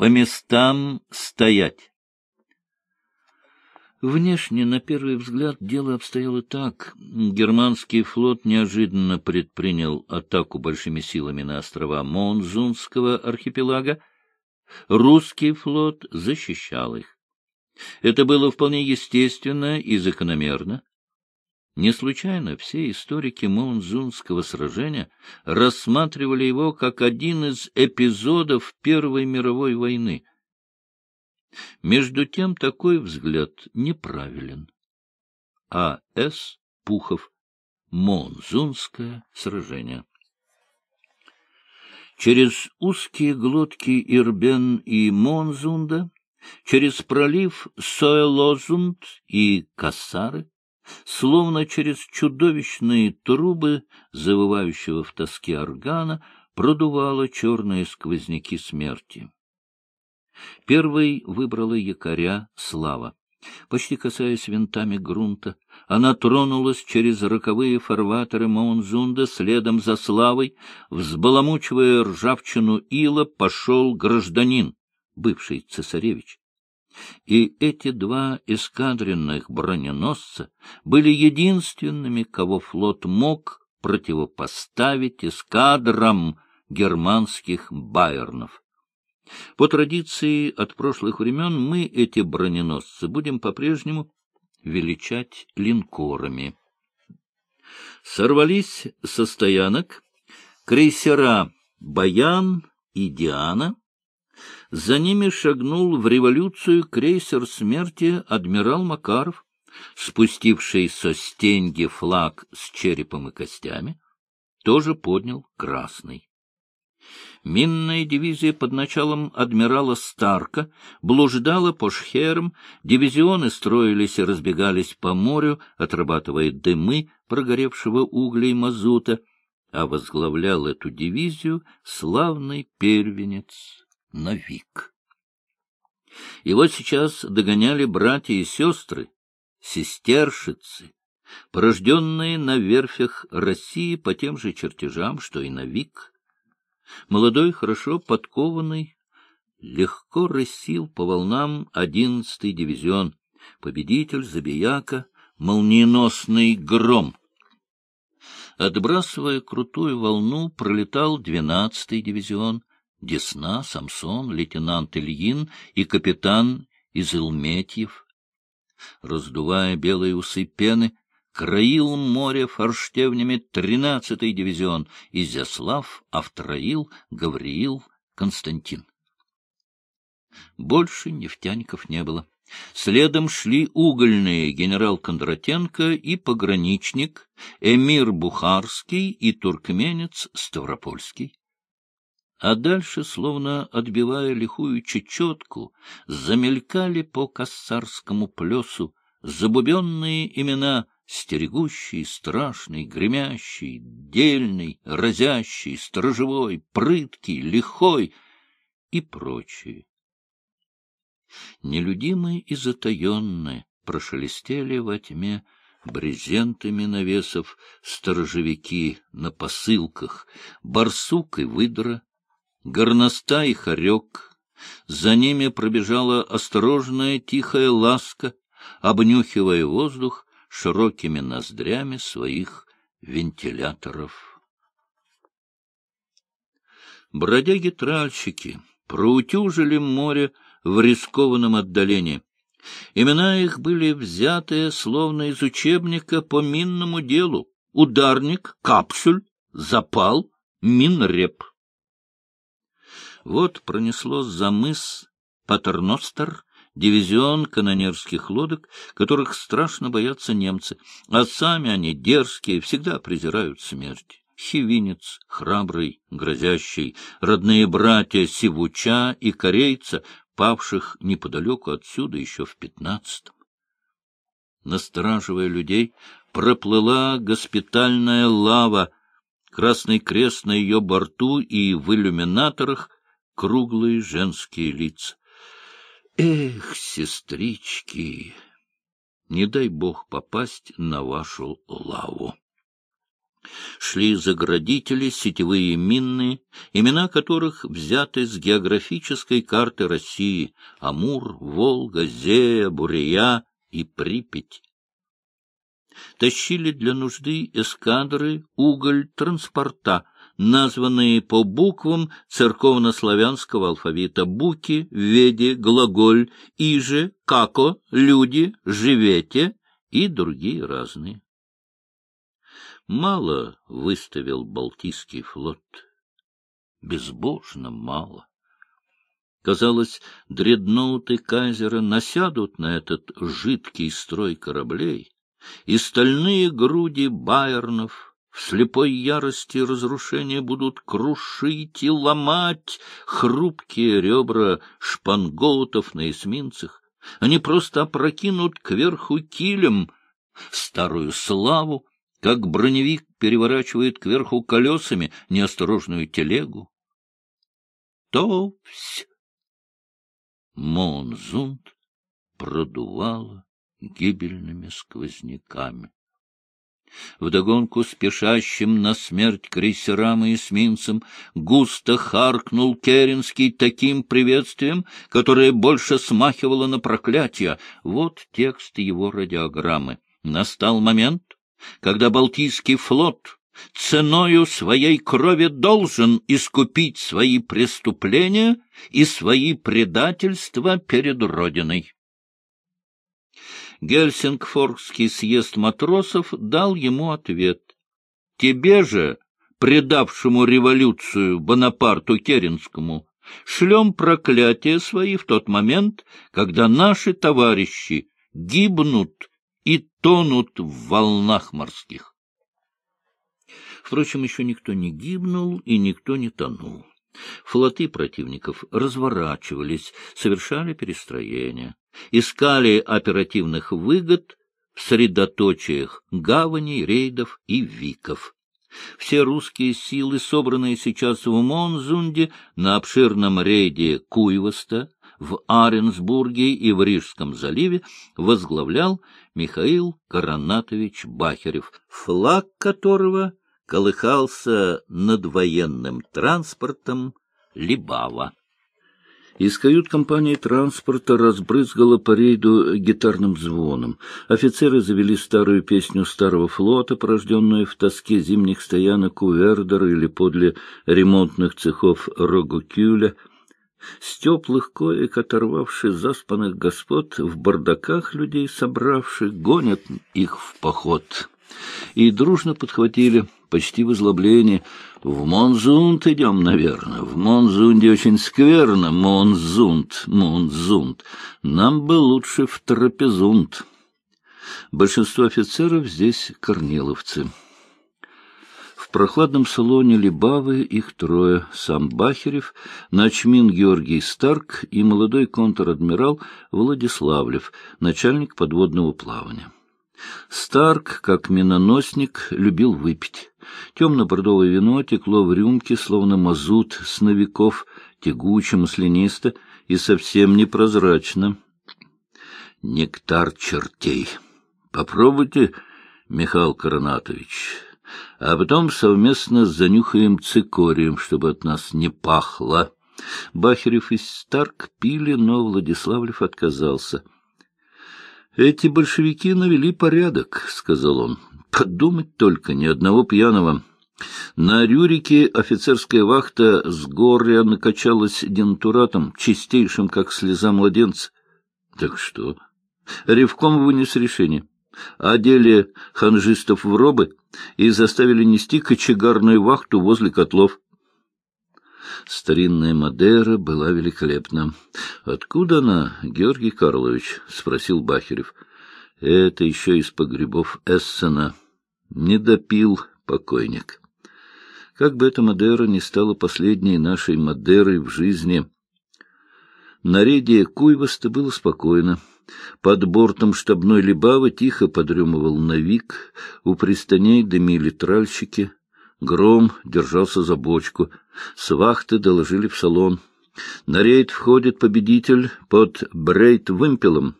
По местам стоять. Внешне, на первый взгляд, дело обстояло так. Германский флот неожиданно предпринял атаку большими силами на острова Монзунского архипелага. Русский флот защищал их. Это было вполне естественно и закономерно. Не случайно все историки Монзунского сражения рассматривали его как один из эпизодов Первой мировой войны — между тем такой взгляд неправилен. А. С. Пухов. Монзунское сражение. Через узкие глотки Ирбен и Монзунда, через пролив Соэлозунд и Кассары, словно через чудовищные трубы завывающего в тоске органа, продувало черные сквозняки смерти. Первой выбрала якоря Слава. Почти касаясь винтами грунта, она тронулась через роковые фарватеры Маунзунда следом за Славой, взбаламучивая ржавчину ила, пошел гражданин, бывший цесаревич. И эти два эскадренных броненосца были единственными, кого флот мог противопоставить эскадрам германских байернов. По традиции от прошлых времен мы эти броненосцы будем по-прежнему величать линкорами. Сорвались со стоянок крейсера «Баян» и «Диана». За ними шагнул в революцию крейсер смерти адмирал Макаров, спустивший со стеньги флаг с черепом и костями, тоже поднял красный. Минная дивизия под началом адмирала Старка блуждала по шхерам, дивизионы строились и разбегались по морю, отрабатывая дымы прогоревшего угля и мазута, а возглавлял эту дивизию славный первенец Навик. И вот сейчас догоняли братья и сестры, сестершицы, порожденные на верфях России по тем же чертежам, что и Навик. Молодой, хорошо подкованный, легко рысил по волнам одиннадцатый дивизион, победитель, забияка, молниеносный гром. Отбрасывая крутую волну, пролетал двенадцатый дивизион, Десна, Самсон, лейтенант Ильин и капитан Изылметьев. Раздувая белые усы пены, Краил море форштевнями тринадцатый дивизион, Изяслав, Автроил, Гавриил, Константин. Больше нефтяников не было. Следом шли угольные генерал Кондратенко и пограничник, эмир Бухарский и туркменец Ставропольский. А дальше, словно отбивая лихую чечетку, замелькали по кассарскому плесу забубенные имена стерегущий, страшный, гремящий, дельный, разящий, сторожевой, прыткий, лихой и прочие. Нелюдимые и затаенные прошелестели во тьме брезентами навесов сторожевики на посылках, барсук и выдра, горноста и хорек. За ними пробежала осторожная тихая ласка, обнюхивая воздух, широкими ноздрями своих вентиляторов. Бродяги-тральщики проутюжили море в рискованном отдалении. Имена их были взяты словно из учебника по минному делу. Ударник, капсуль, запал, минреп. Вот пронесло за мыс Патерностер дивизион канонерских лодок, которых страшно боятся немцы, а сами они дерзкие, всегда презирают смерть. Хивинец, храбрый, грозящий, родные братья Сивуча и Корейца, павших неподалеку отсюда еще в пятнадцатом. Настораживая людей, проплыла госпитальная лава, красный крест на ее борту и в иллюминаторах круглые женские лица. Эх, сестрички, не дай бог попасть на вашу лаву. Шли заградители, сетевые минные, имена которых взяты с географической карты России — Амур, Волга, Зея, Бурия и Припять. Тащили для нужды эскадры уголь транспорта, названные по буквам церковнославянского алфавита буки, веди, глаголь, иже, како, люди, живете и другие разные. Мало выставил Балтийский флот. Безбожно мало. Казалось, дредноуты Кайзера насядут на этот жидкий строй кораблей, и стальные груди байернов в слепой ярости разрушения будут крушить и ломать хрупкие ребра шпангоутов на эсминцах. Они просто опрокинут кверху килем старую славу, как броневик переворачивает кверху колесами неосторожную телегу. Товсь! Монзунд продувало гибельными сквозняками. Вдогонку спешащим на смерть крейсерам и эсминцам густо харкнул Керенский таким приветствием, которое больше смахивало на проклятие. Вот текст его радиограммы. Настал момент, когда Балтийский флот ценою своей крови должен искупить свои преступления и свои предательства перед Родиной. Гельсингфорский съезд матросов дал ему ответ. Тебе же, предавшему революцию Бонапарту Керенскому, шлем проклятия свои в тот момент, когда наши товарищи гибнут и тонут в волнах морских. Впрочем, еще никто не гибнул и никто не тонул. Флоты противников разворачивались, совершали перестроения, искали оперативных выгод в средоточиях гаваней, рейдов и виков. Все русские силы, собранные сейчас в Монзунде на обширном рейде Куйвоста, в Аренсбурге и в Рижском заливе, возглавлял Михаил Коронатович Бахерев, флаг которого колыхался над военным транспортом Либава. Из кают-компании транспорта разбрызгало по рейду гитарным звоном. Офицеры завели старую песню старого флота, порожденную в тоске зимних стоянок у Вердера или подле ремонтных цехов Рогокюля — с теплых коек оторвавших заспанных господ, в бардаках людей собравших, гонят их в поход. И дружно подхватили, почти в излоблении, «В Монзунд идем, наверное. В Монзунде очень скверно. Монзунд, Монзунд. Нам бы лучше в Трапезунд». Большинство офицеров здесь корниловцы. В прохладном салоне Либавы их трое — сам Бахерев, начмин Георгий Старк и молодой контр-адмирал Владиславлев, начальник подводного плавания. Старк, как миноносник, любил выпить. Темно-бордовое вино текло в рюмке, словно мазут с новиков, тягуче, маслянисто и совсем непрозрачно. Нектар чертей. Попробуйте, Михаил Коронатович а потом совместно занюхаем цикорием, чтобы от нас не пахло. Бахерев и Старк пили, но Владиславлев отказался. — Эти большевики навели порядок, — сказал он. — Подумать только, ни одного пьяного. На Рюрике офицерская вахта с горя накачалась дентуратом, чистейшим, как слеза младенца. — Так что? Ревком вынес решение одели ханжистов в робы и заставили нести кочегарную вахту возле котлов. Старинная Мадера была великолепна. — Откуда она, Георгий Карлович? — спросил Бахерев. — Это еще из погребов Эссена. Не допил покойник. Как бы эта Мадера не стала последней нашей Мадерой в жизни. На рейде было спокойно. Под бортом штабной Либавы тихо подремывал Навик, у пристаней дымили тральщики. Гром держался за бочку. С вахты доложили в салон. На рейд входит победитель под брейт-вымпелом.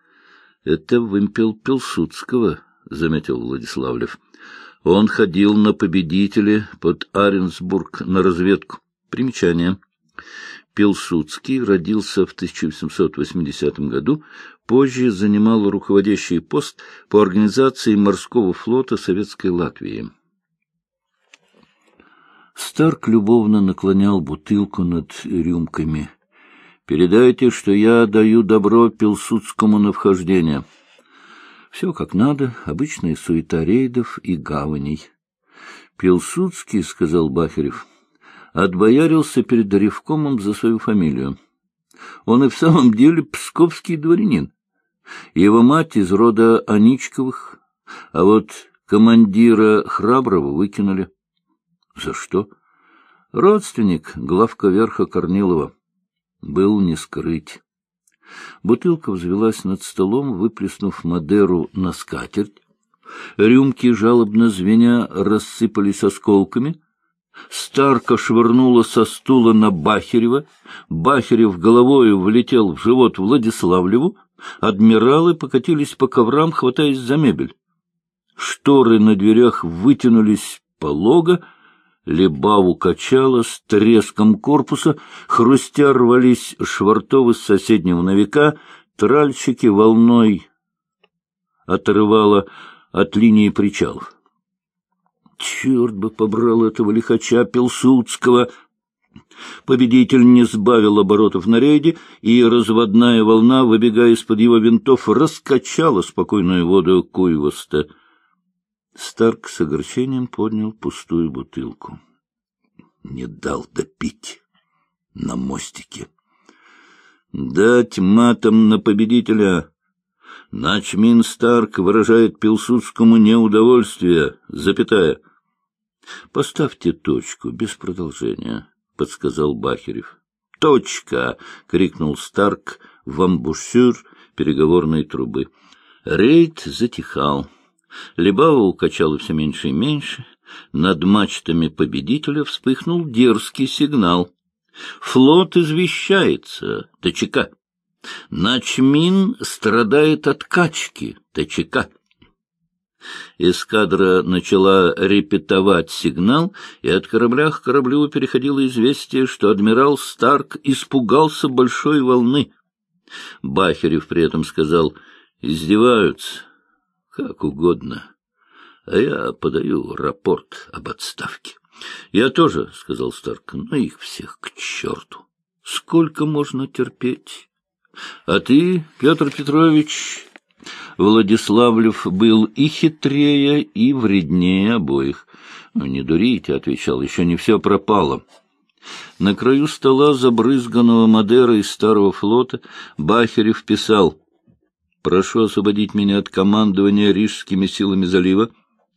— Это вымпел Пилсудского, — заметил Владиславлев. Он ходил на победителя под Аренсбург на разведку. Примечание. Пилсудский родился в 1880 году, позже занимал руководящий пост по организации морского флота Советской Латвии. Старк любовно наклонял бутылку над рюмками. «Передайте, что я даю добро Пилсудскому на вхождение». Все как надо, обычная суета рейдов и гаваней. «Пилсудский», — сказал Бахерев, — отбоярился перед Ревкомом за свою фамилию. Он и в самом деле псковский дворянин. Его мать из рода Аничковых, а вот командира Храброго выкинули. За что? Родственник главка верха Корнилова. Был не скрыть. Бутылка взвелась над столом, выплеснув Мадеру на скатерть. Рюмки, жалобно звеня, рассыпались осколками. Старка швырнула со стула на Бахерева. Бахерев головою влетел в живот Владиславлеву. Адмиралы покатились по коврам, хватаясь за мебель. Шторы на дверях вытянулись полого, Лебаву качало с треском корпуса, хрустя рвались швартовы с соседнего навика, тральщики волной отрывало от линии причалов. Черт бы побрал этого лихача Пилсудского! Победитель не сбавил оборотов на рейде, и разводная волна, выбегая из-под его винтов, раскачала спокойную воду Куйвоста. Старк с огорчением поднял пустую бутылку. Не дал допить на мостике. Дать матом на победителя. Начмин Старк выражает Пилсудскому неудовольствие, запятая. — Поставьте точку, без продолжения, — подсказал Бахерев. — Точка! — крикнул Старк в амбушюр переговорной трубы. Рейд затихал. Лебава укачала все меньше и меньше. Над мачтами победителя вспыхнул дерзкий сигнал. «Флот извещается, ТЧК. Начмин страдает от качки, ТЧК». Эскадра начала репетовать сигнал, и от корабля к кораблю переходило известие, что адмирал Старк испугался большой волны. Бахерев при этом сказал «Издеваются, как угодно, а я подаю рапорт об отставке. — Я тоже, — сказал Старк, — но их всех к черту. Сколько можно терпеть? А ты, Петр Петрович... Владиславлев был и хитрее, и вреднее обоих. «Ну, — Не дурите, — отвечал, — еще не все пропало. На краю стола, забрызганного Мадера из старого флота, Бахерев писал — Прошу освободить меня от командования рижскими силами залива,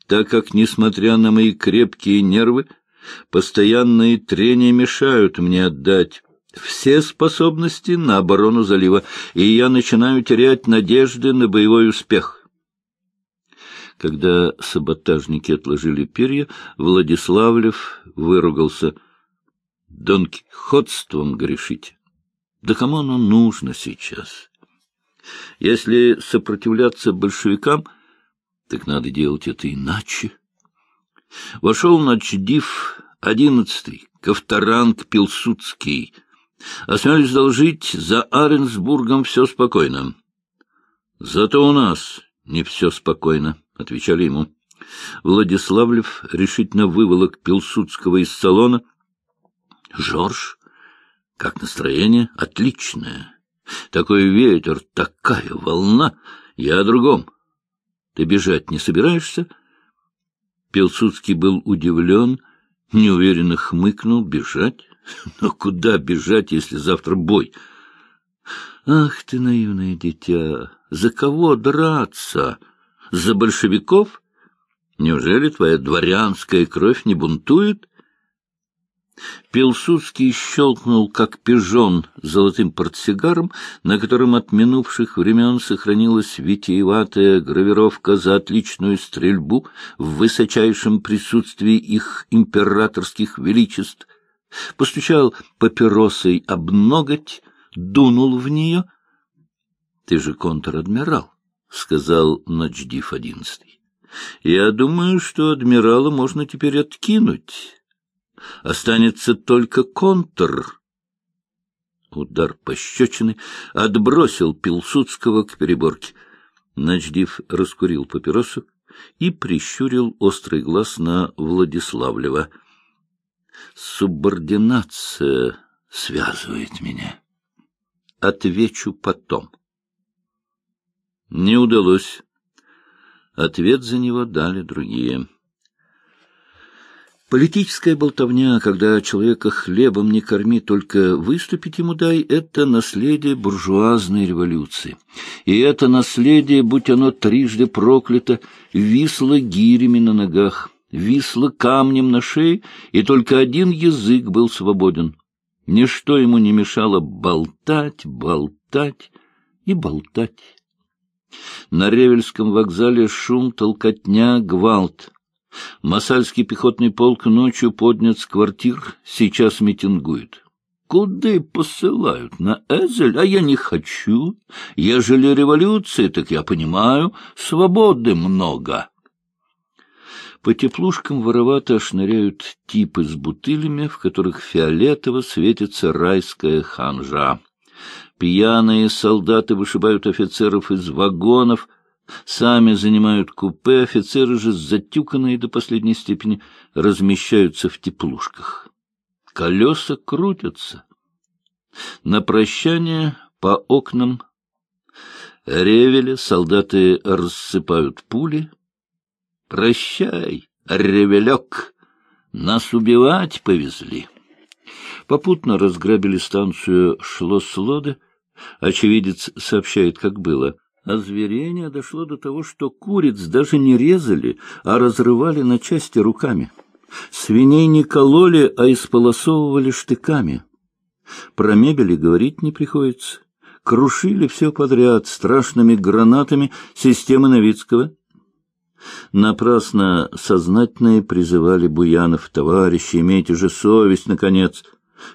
так как, несмотря на мои крепкие нервы, постоянные трения мешают мне отдать все способности на оборону залива, и я начинаю терять надежды на боевой успех. Когда саботажники отложили перья, Владиславлев выругался. — Донки, ходством грешите. Да кому оно нужно сейчас? Если сопротивляться большевикам, так надо делать это иначе. Вошел начдив одиннадцатый, Ковторанг Пилсудский. Осмелюсь должить, за Аренсбургом все спокойно. Зато у нас не все спокойно, — отвечали ему. Владиславлев решительно выволок Пилсудского из салона. — Жорж, как настроение? Отличное. Такой ветер, такая волна. Я о другом. Ты бежать не собираешься? Пилсудский был удивлен, неуверенно хмыкнул. Бежать? Но куда бежать, если завтра бой? Ах ты, наивное дитя! За кого драться? За большевиков? Неужели твоя дворянская кровь не бунтует? Пилсудский щелкнул, как пижон, золотым портсигаром, на котором от минувших времен сохранилась витиеватая гравировка за отличную стрельбу в высочайшем присутствии их императорских величеств. Постучал папиросой об ноготь, дунул в нее. — Ты же контр-адмирал, — сказал Ночдив одиннадцатый. Я думаю, что адмирала можно теперь откинуть. Останется только контр. Удар пощечины отбросил Пилсудского к переборке. Начдив раскурил папиросу и прищурил острый глаз на Владиславлева. «Субординация связывает меня. Отвечу потом». Не удалось. Ответ за него дали другие. Политическая болтовня, когда человека хлебом не корми, только выступить ему дай, это наследие буржуазной революции. И это наследие, будь оно трижды проклято, висло гирями на ногах, висло камнем на шее, и только один язык был свободен. Ничто ему не мешало болтать, болтать и болтать. На Ревельском вокзале шум, толкотня, гвалт. Масальский пехотный полк ночью поднят с квартир, сейчас митингует. Куда посылают? На Эзель? А я не хочу. Ежели революция, так я понимаю, свободы много. По теплушкам воровато шныряют типы с бутылями, в которых фиолетово светится райская ханжа. Пьяные солдаты вышибают офицеров из вагонов — Сами занимают купе, офицеры же, затюканные до последней степени, размещаются в теплушках. Колеса крутятся. На прощание по окнам ревеля солдаты рассыпают пули. «Прощай, ревелек! Нас убивать повезли!» Попутно разграбили станцию Шлосслоде. Очевидец сообщает, как было — Озверение дошло до того, что куриц даже не резали, а разрывали на части руками. Свиней не кололи, а исполосовывали штыками. Про мебели говорить не приходится. Крушили все подряд страшными гранатами системы Новицкого. Напрасно сознательные призывали Буянов, товарищи, имейте же совесть, наконец.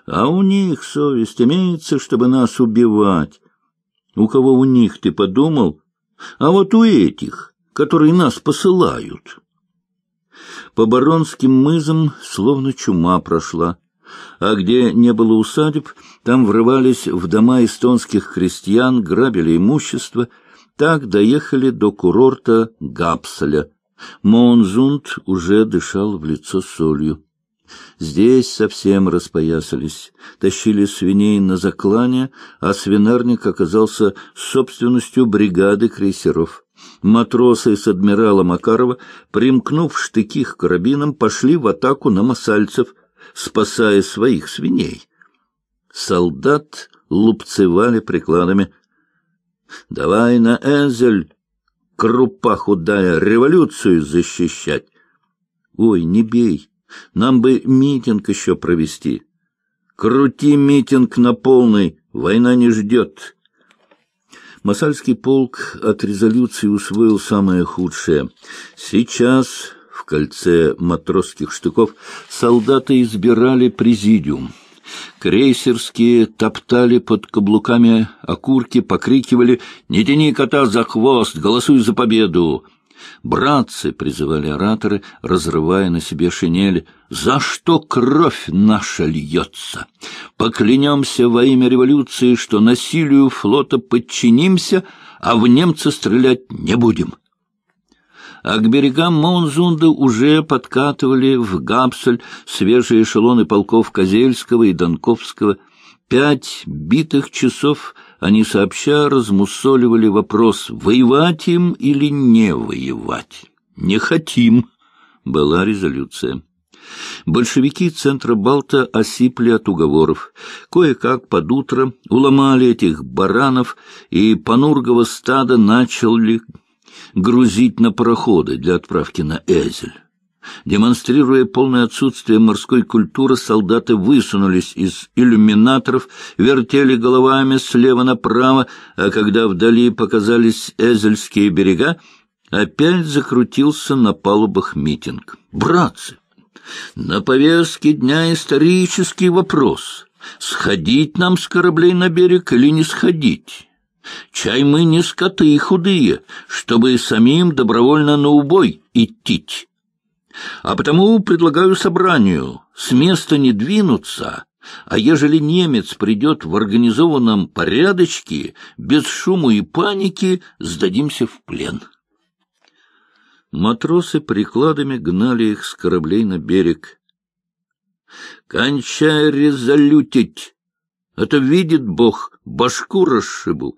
А у них совесть имеется, чтобы нас убивать. У кого у них, ты подумал? А вот у этих, которые нас посылают. По Баронским мызам словно чума прошла, а где не было усадеб, там врывались в дома эстонских крестьян, грабили имущество, так доехали до курорта Гапсаля. Монзунд уже дышал в лицо солью. Здесь совсем распоясались, тащили свиней на заклане, а свинарник оказался собственностью бригады крейсеров. Матросы с адмирала Макарова, примкнув штыки к карабинам, пошли в атаку на масальцев, спасая своих свиней. Солдат лупцевали прикладами. — Давай на Энзель, крупа худая, революцию защищать! — Ой, не бей! Нам бы митинг еще провести. Крути митинг на полный, война не ждет. Масальский полк от резолюции усвоил самое худшее. Сейчас в кольце матросских штыков солдаты избирали президиум. Крейсерские топтали под каблуками окурки, покрикивали «Не тяни кота за хвост! Голосуй за победу!» «Братцы!» — призывали ораторы, разрывая на себе шинели. «За что кровь наша льется? Поклянемся во имя революции, что насилию флота подчинимся, а в немца стрелять не будем». А к берегам Монзунда уже подкатывали в Гапсель свежие эшелоны полков Козельского и Донковского. Пять битых часов они сообща размусоливали вопрос, воевать им или не воевать. «Не хотим», — была резолюция. Большевики центра Балта осипли от уговоров. Кое-как под утро уломали этих баранов, и Панургово стадо начали грузить на пароходы для отправки на Эзель. Демонстрируя полное отсутствие морской культуры, солдаты высунулись из иллюминаторов, вертели головами слева направо, а когда вдали показались Эзельские берега, опять закрутился на палубах митинг. «Братцы, на повестке дня исторический вопрос. Сходить нам с кораблей на берег или не сходить?» Чай мы не скоты худые, чтобы и самим добровольно на убой идти. А потому предлагаю собранию с места не двинуться, а ежели немец придет в организованном порядочке, без шуму и паники, сдадимся в плен. Матросы прикладами гнали их с кораблей на берег. «Кончай резолютить! Это видит Бог, башку расшибу!»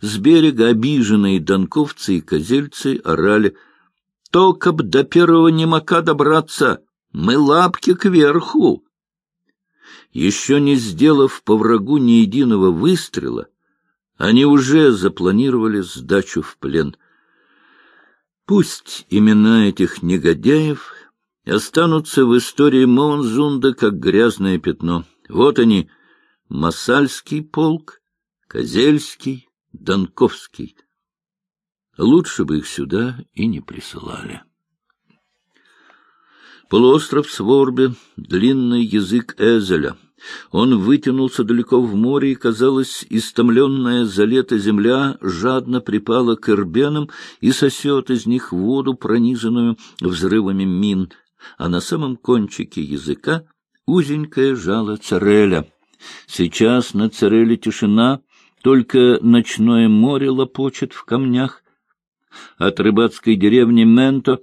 С берега обиженные донковцы и козельцы орали «Только б до первого немака добраться! Мы лапки кверху!» Еще не сделав по врагу ни единого выстрела, они уже запланировали сдачу в плен — Пусть имена этих негодяев останутся в истории Монзунда как грязное пятно. Вот они, Масальский полк, Козельский, Донковский. Лучше бы их сюда и не присылали. Полуостров Сворбе, длинный язык Эзеля — он вытянулся далеко в море, и, казалось, истомленная за лето земля жадно припала к эрбенам и сосет из них воду, пронизанную взрывами мин, а на самом кончике языка узенькое жало цареля. Сейчас на цареле тишина, только ночное море лопочет в камнях. От рыбацкой деревни Менто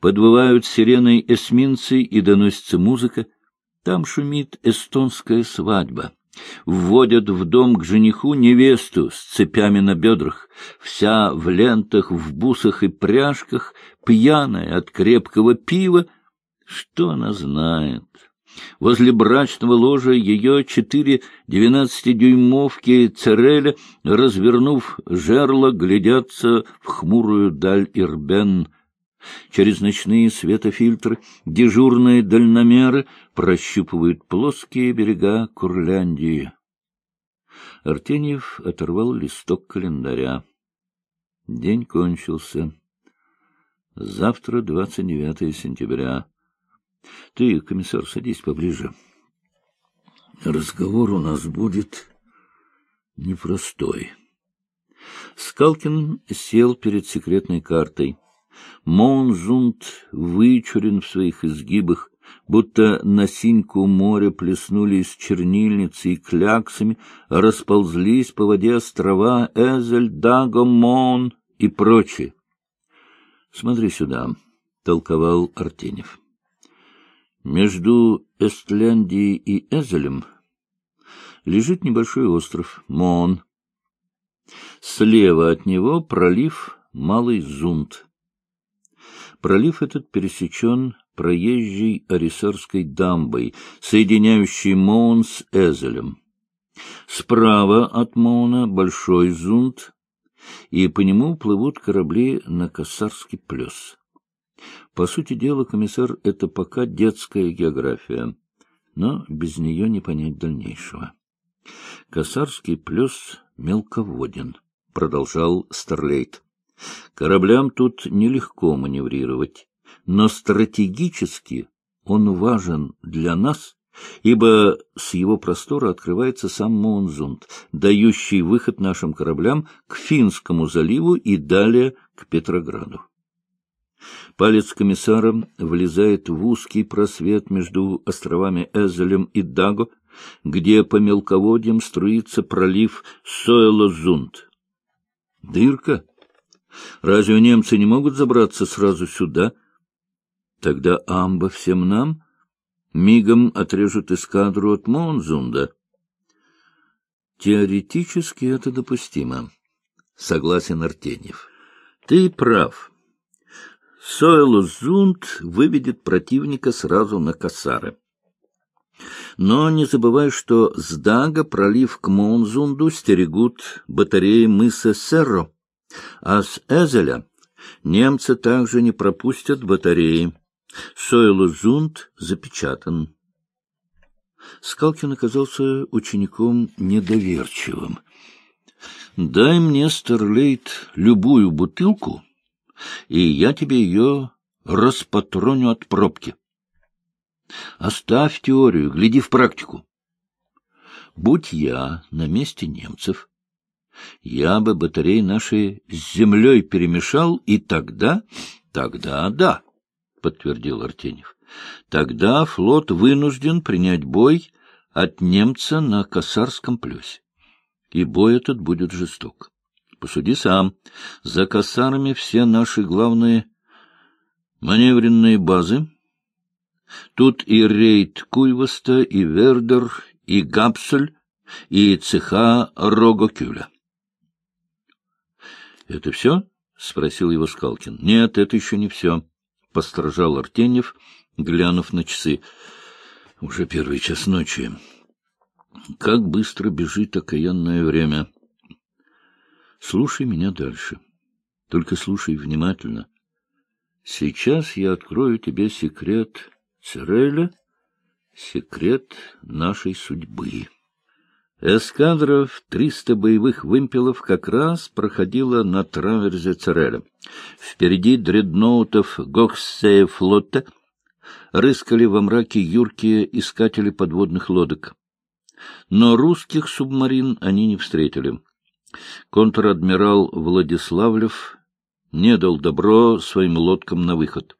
подвывают сиреной эсминцы и доносится музыка. Там шумит эстонская свадьба. Вводят в дом к жениху невесту с цепями на бедрах, вся в лентах, в бусах и пряжках, пьяная от крепкого пива. Что она знает? Возле брачного ложа ее четыре двенадцатидюймовки Цереля, развернув жерло, глядятся в хмурую даль Ирбен — Через ночные светофильтры дежурные дальномеры прощупывают плоские берега Курляндии. Артеньев оторвал листок календаря. День кончился. Завтра, 29 сентября. Ты, комиссар, садись поближе. Разговор у нас будет непростой. Скалкин сел перед секретной картой. Монзунд вычурен в своих изгибах, будто на синьку моря плеснули из чернильницы и кляксами, расползлись по воде острова Эзель, Даго, Мон и прочие. — Смотри сюда, — толковал Артенев. Между Эстляндией и Эзелем лежит небольшой остров Мон. Слева от него пролив Малый Зунд. Пролив этот пересечен проезжей Арисарской дамбой, соединяющей Моун с Эзелем. Справа от Моуна большой зунт, и по нему плывут корабли на Кассарский плес. По сути дела, комиссар, это пока детская география, но без нее не понять дальнейшего. Кассарский плес мелководен, продолжал Старлейт. Кораблям тут нелегко маневрировать, но стратегически он важен для нас, ибо с его простора открывается сам Монзунд, дающий выход нашим кораблям к Финскому заливу и далее к Петрограду. Палец комиссара влезает в узкий просвет между островами Эзелем и Даго, где по мелководьям струится пролив Сойло-Зунд. Дырка Разве немцы не могут забраться сразу сюда? Тогда амба всем нам мигом отрежут эскадру от Монзунда. Теоретически это допустимо, согласен Артеньев. Ты прав. Сойлузунд выведет противника сразу на Касары. Но не забывай, что с Дага пролив к Монзунду стерегут батареи мыса Серро. А с Эзеля немцы также не пропустят батареи. Сойлузунд запечатан. Скалкин оказался учеником недоверчивым. «Дай мне, Старлейт, любую бутылку, и я тебе ее распатроню от пробки. Оставь теорию, гляди в практику. Будь я на месте немцев, Я бы батареи наши с землей перемешал, и тогда... Тогда да, — подтвердил Артеньев. Тогда флот вынужден принять бой от немца на Косарском плюсе. И бой этот будет жесток. Посуди сам. За Косарами все наши главные маневренные базы. Тут и рейд Куйвоста, и Вердер, и Гапсель, и цеха Рогокюля. — Это все? — спросил его Скалкин. — Нет, это еще не все, — постражал Артеньев, глянув на часы. — Уже первый час ночи. Как быстро бежит окаянное время. Слушай меня дальше. Только слушай внимательно. Сейчас я открою тебе секрет Цереля, секрет нашей судьбы. Эскадра в триста боевых вымпелов как раз проходила на траверзе Цереля. Впереди дредноутов Гохсея флота рыскали во мраке юркие искатели подводных лодок. Но русских субмарин они не встретили. Контр-адмирал Владиславлев не дал добро своим лодкам на выход.